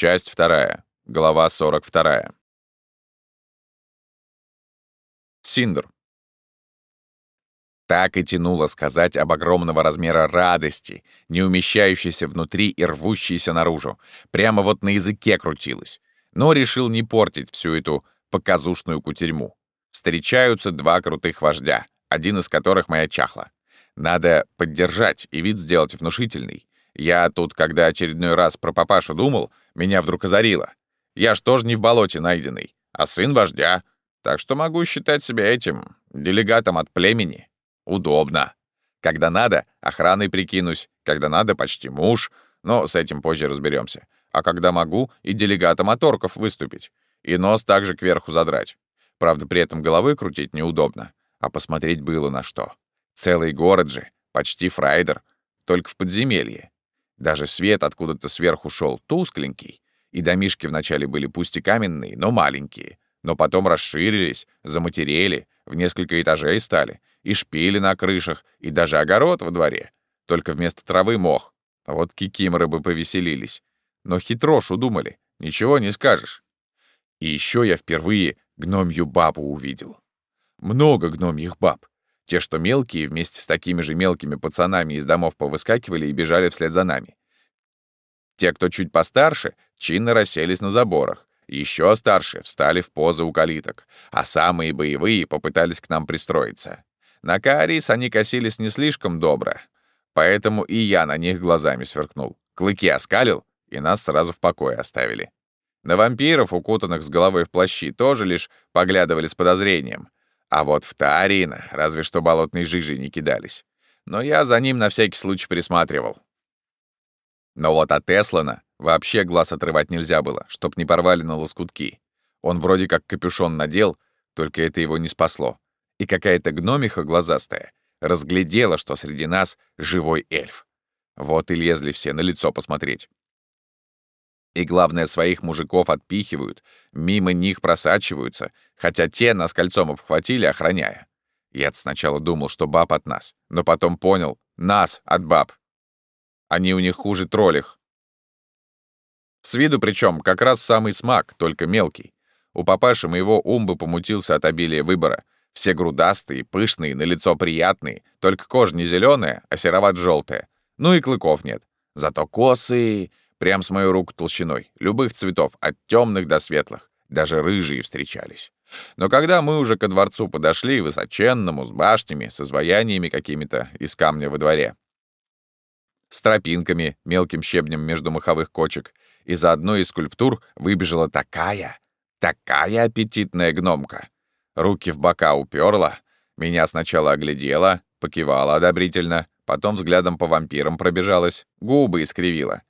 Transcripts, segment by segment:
Часть вторая. Глава 42. Синдр. Так и тянуло сказать об огромного размера радости, не умещающейся внутри и рвущейся наружу. Прямо вот на языке крутилось. Но решил не портить всю эту показушную кутерьму. Встречаются два крутых вождя, один из которых моя чахла. Надо поддержать и вид сделать внушительный. Я тут, когда очередной раз про папашу думал, меня вдруг озарило. Я ж тоже не в болоте найденный, а сын вождя. Так что могу считать себя этим делегатом от племени. Удобно. Когда надо, охраной прикинусь, когда надо, почти муж, но с этим позже разберемся. А когда могу, и делегатом от орков выступить. И нос также кверху задрать. Правда, при этом головой крутить неудобно. А посмотреть было на что. Целый город же, почти фрайдер, только в подземелье. Даже свет откуда-то сверху шел тускленький, и домишки вначале были пусть и каменные, но маленькие, но потом расширились, заматерели, в несколько этажей стали, и шпили на крышах, и даже огород во дворе. Только вместо травы мох. А вот кикиморы бы повеселились. Но хитрош удумали, ничего не скажешь. И еще я впервые гномью бабу увидел. Много гномьих баб. Те, что мелкие, вместе с такими же мелкими пацанами из домов повыскакивали и бежали вслед за нами. Те, кто чуть постарше, чинно расселись на заборах. Еще старше встали в позы у калиток, а самые боевые попытались к нам пристроиться. На Каарис они косились не слишком добро, поэтому и я на них глазами сверкнул. Клыки оскалил, и нас сразу в покое оставили. На вампиров, укутанных с головой в плащи, тоже лишь поглядывали с подозрением, а вот в Таарина разве что болотной жижей не кидались. Но я за ним на всякий случай присматривал. Но вот от Эслана вообще глаз отрывать нельзя было, чтоб не порвали на лоскутки. Он вроде как капюшон надел, только это его не спасло. И какая-то гномиха глазастая разглядела, что среди нас живой эльф. Вот и лезли все на лицо посмотреть. И главное, своих мужиков отпихивают, мимо них просачиваются, хотя те нас кольцом обхватили, охраняя. я сначала думал, что баб от нас, но потом понял — нас от баб. Они у них хуже троллих. С виду причем как раз самый смак, только мелкий. У папаши моего ум бы помутился от обилия выбора. Все грудастые, пышные, на лицо приятные, только кожа не зеленая, а сероват-желтая. Ну и клыков нет. Зато косы Прям с мою руку толщиной, любых цветов, от темных до светлых. Даже рыжие встречались. Но когда мы уже ко дворцу подошли, высоченному, с башнями, с изваяниями какими-то из камня во дворе, с тропинками, мелким щебнем между маховых кочек, из одной из скульптур выбежала такая, такая аппетитная гномка. Руки в бока уперла, меня сначала оглядела, покивала одобрительно, потом взглядом по вампирам пробежалась, губы искривила.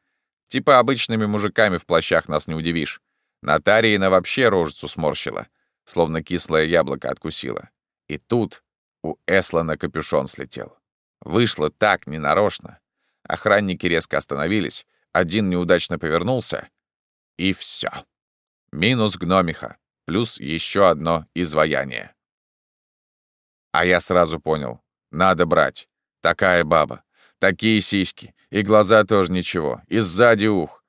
Типа обычными мужиками в плащах нас не удивишь. Натарина вообще рожицу сморщила, словно кислое яблоко откусила. И тут у Эслана капюшон слетел. Вышло так, ненарочно. Охранники резко остановились, один неудачно повернулся, и все. Минус гномиха, плюс еще одно изваяние. А я сразу понял, надо брать. Такая баба, такие сиськи, и глаза тоже ничего. И сзади ух.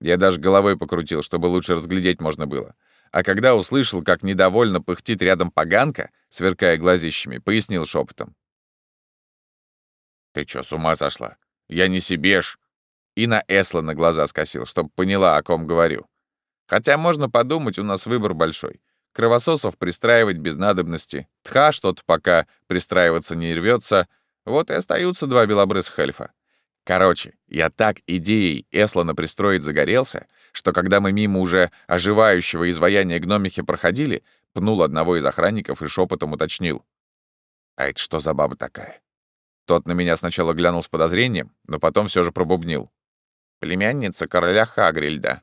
Я даже головой покрутил, чтобы лучше разглядеть можно было. А когда услышал, как недовольно пыхтит рядом поганка, сверкая глазищами, пояснил шепотом. «Ты чё, с ума сошла? Я не себе ж!» И на Эсла на глаза скосил, чтобы поняла, о ком говорю. Хотя можно подумать, у нас выбор большой. Кровососов пристраивать без надобности. Тха что-то пока пристраиваться не рвется — вот и остаются два белобрысых эльфа. Короче, я так идеей Эслана пристроить загорелся, что когда мы мимо уже оживающего изваяния гномихи проходили, пнул одного из охранников и шепотом уточнил. «А это что за баба такая?» Тот на меня сначала глянул с подозрением, но потом все же пробубнил. «Племянница короля Хагрильда».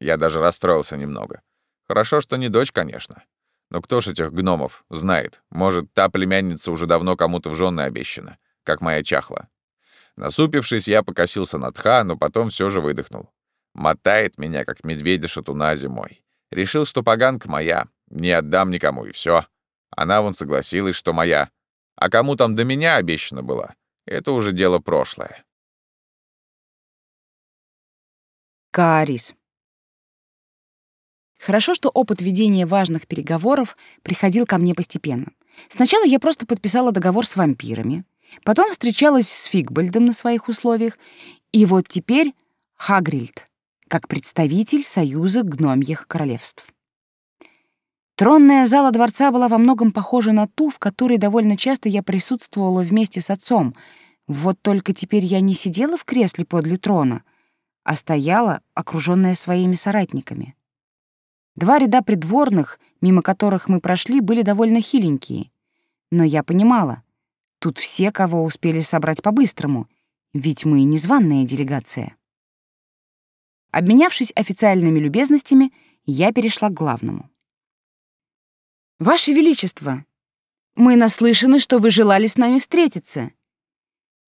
Я даже расстроился немного. Хорошо, что не дочь, конечно. Но кто ж этих гномов знает? Может, та племянница уже давно кому-то в жены обещана, как моя чахла. Насупившись, я покосился на Тха, но потом все же выдохнул. Мотает меня, как медведя-шатуна зимой. Решил, что поганка моя, не отдам никому, и все. Она вон согласилась, что моя. А кому там до меня обещана была, это уже дело прошлое. Каарис. Хорошо, что опыт ведения важных переговоров приходил ко мне постепенно. Сначала я просто подписала договор с вампирами, потом встречалась с Фигбальдом на своих условиях, и вот теперь Хагрильд, как представитель Союза гномьих королевств. Тронная зала дворца была во многом похожа на ту, в которой довольно часто я присутствовала вместе с отцом. Вот только теперь я не сидела в кресле подле трона, а стояла, окружённая своими соратниками. Два ряда придворных, мимо которых мы прошли, были довольно хиленькие. Но я понимала, тут все, кого успели собрать по-быстрому, ведь мы незваная делегация. Обменявшись официальными любезностями, я перешла к главному. «Ваше Величество, мы наслышаны, что вы желали с нами встретиться».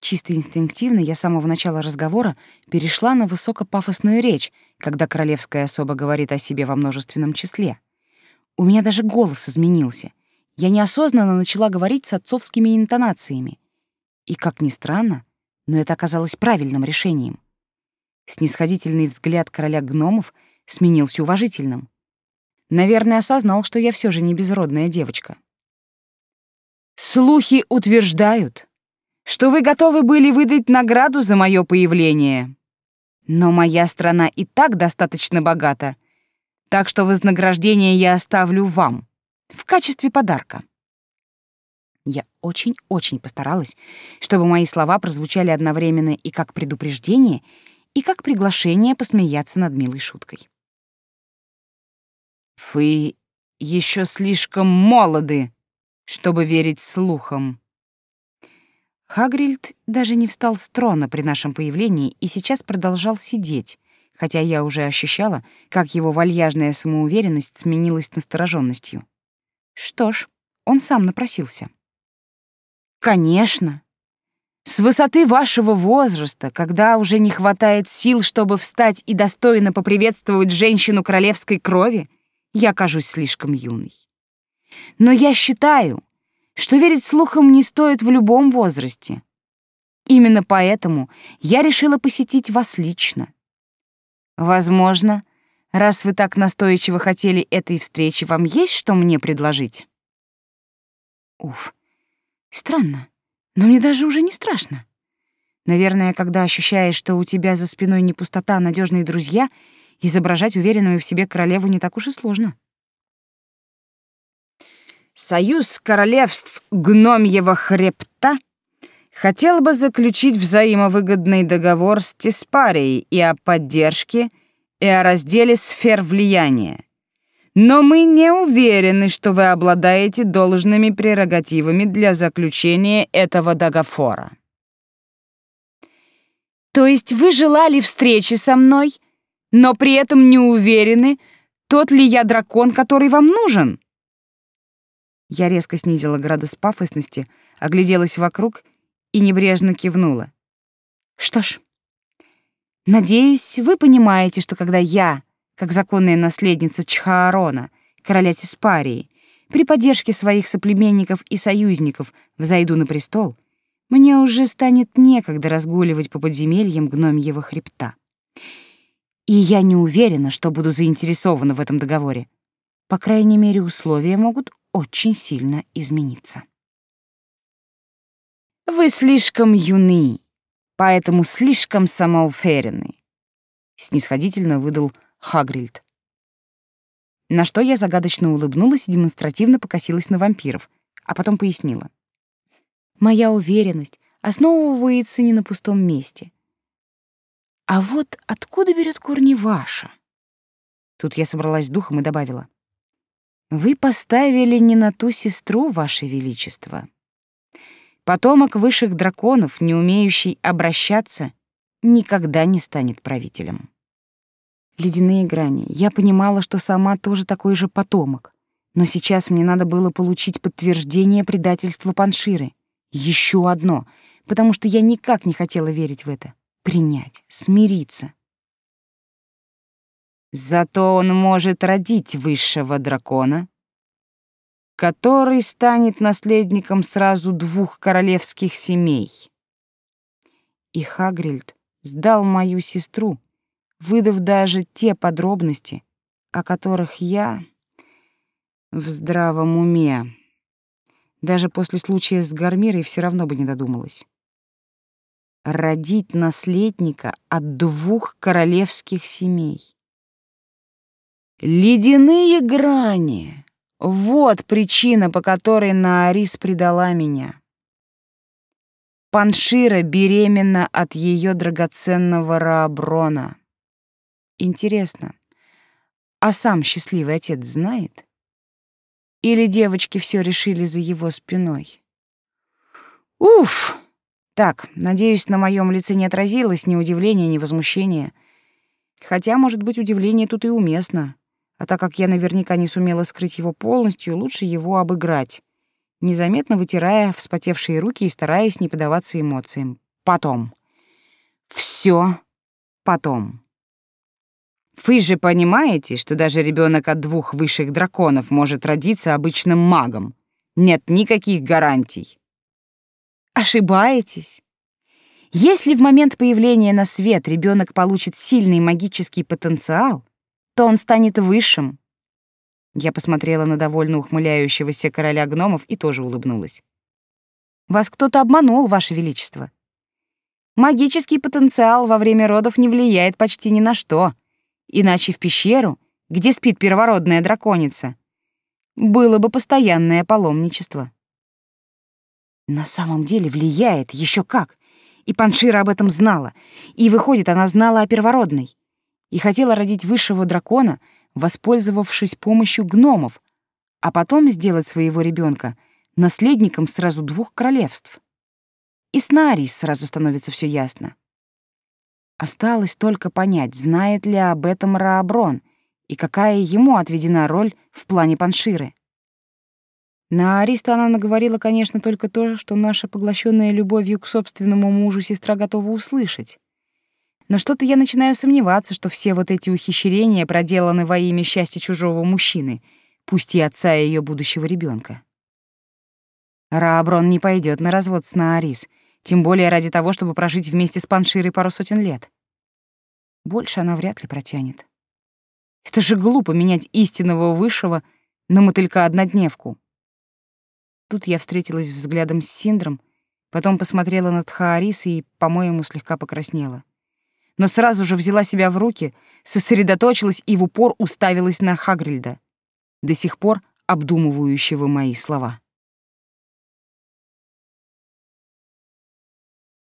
Чисто инстинктивно я с самого начала разговора перешла на высокопафосную речь, когда королевская особа говорит о себе во множественном числе. У меня даже голос изменился. Я неосознанно начала говорить с отцовскими интонациями. И, как ни странно, но это оказалось правильным решением. Снисходительный взгляд короля гномов сменился уважительным. Наверное, осознал, что я все же не безродная девочка. «Слухи утверждают, что вы готовы были выдать награду за мое появление. Но моя страна и так достаточно богата, так что вознаграждение я оставлю вам в качестве подарка». Я очень-очень постаралась, чтобы мои слова прозвучали одновременно и как предупреждение, и как приглашение посмеяться над милой шуткой. «Вы еще слишком молоды, чтобы верить слухам». Хагрильд даже не встал с трона при нашем появлении и сейчас продолжал сидеть, хотя я уже ощущала, как его вальяжная самоуверенность сменилась настороженностью. Что ж, он сам напросился. «Конечно. С высоты вашего возраста, когда уже не хватает сил, чтобы встать и достойно поприветствовать женщину королевской крови, я кажусь слишком юной. Но я считаю, что верить слухам не стоит в любом возрасте. Именно поэтому я решила посетить вас лично. Возможно, раз вы так настойчиво хотели этой встречи, вам есть что мне предложить? Уф, странно, но мне даже уже не страшно. Наверное, когда ощущаешь, что у тебя за спиной не пустота, а надежные друзья — изображать уверенную в себе королеву не так уж и сложно. Союз королевств Гномьего хребта хотел бы заключить взаимовыгодный договор с Тиспарией и о поддержке, и о разделе сфер влияния. Но мы не уверены, что вы обладаете должными прерогативами для заключения этого договора. То есть вы желали встречи со мной, но при этом не уверены, тот ли я дракон, который вам нужен. Я резко снизила градус пафосности, огляделась вокруг и небрежно кивнула. Что ж, надеюсь, вы понимаете, что когда я, как законная наследница Чхаарона, короля Тиспарии, при поддержке своих соплеменников и союзников взойду на престол, мне уже станет некогда разгуливать по подземельям гномьего хребта. И я не уверена, что буду заинтересована в этом договоре. По крайней мере, условия могут очень сильно измениться. Вы слишком юны, поэтому слишком самоуверенны, снисходительно выдал Хагрильд. На что я загадочно улыбнулась и демонстративно покосилась на вампиров, а потом пояснила. Моя уверенность основывается не на пустом месте. А вот откуда берет корни ваша? Тут я собралась духом и добавила. Вы поставили не на ту сестру, ваше величество. Потомок высших драконов, не умеющий обращаться, никогда не станет правителем. Ледяные грани. Я понимала, что сама тоже такой же потомок. Но сейчас мне надо было получить подтверждение предательства Панширы. Еще одно, потому что я никак не хотела верить в это принять, смириться. Зато он может родить высшего дракона, который станет наследником сразу двух королевских семей. И Хагрильд сдал мою сестру, выдав даже те подробности, о которых я в здравом уме даже после случая с Гармирой все равно бы не додумалась. Родить наследника от двух королевских семей. Ледяные грани. Вот причина, по которой Наарис предала меня. Паншира беременна от ее драгоценного Рааброна. Интересно, а сам счастливый отец знает? Или девочки все решили за его спиной? Уф! Так, надеюсь, на моем лице не отразилось ни удивления, ни возмущения. Хотя, может быть, удивление тут и уместно. А так как я наверняка не сумела скрыть его полностью, лучше его обыграть, незаметно вытирая вспотевшие руки и стараясь не поддаваться эмоциям. Потом. Все потом. Вы же понимаете, что даже ребенок от двух высших драконов может родиться обычным магом. Нет никаких гарантий. Ошибаетесь. Если в момент появления на свет ребенок получит сильный магический потенциал, то он станет высшим. Я посмотрела на довольно ухмыляющегося короля гномов и тоже улыбнулась. Вас кто-то обманул, ваше величество. Магический потенциал во время родов не влияет почти ни на что, иначе в пещеру, где спит первородная драконица, было бы постоянное паломничество. На самом деле влияет, еще как. И Паншира об этом знала. И выходит, она знала о первородной и хотела родить высшего дракона, воспользовавшись помощью гномов, а потом сделать своего ребенка наследником сразу двух королевств. И с Нарис сразу становится все ясно. Осталось только понять, знает ли об этом Рааброн и какая ему отведена роль в плане Панширы. На Ариста она наговорила, конечно, только то, что наша поглощенная любовью к собственному мужу сестра готова услышать. Но что-то я начинаю сомневаться, что все вот эти ухищрения проделаны во имя счастья чужого мужчины, пусть и отца ее будущего ребенка. Рааброн не пойдет на развод с Наарис, тем более ради того, чтобы прожить вместе с Панширой пару сотен лет. Больше она вряд ли протянет. Это же глупо менять истинного высшего на мотылька-однодневку. Тут я встретилась взглядом с Синдром, потом посмотрела на Тхаариса и, по-моему, слегка покраснела но сразу же взяла себя в руки, сосредоточилась и в упор уставилась на Хагрильда, до сих пор обдумывающего мои слова.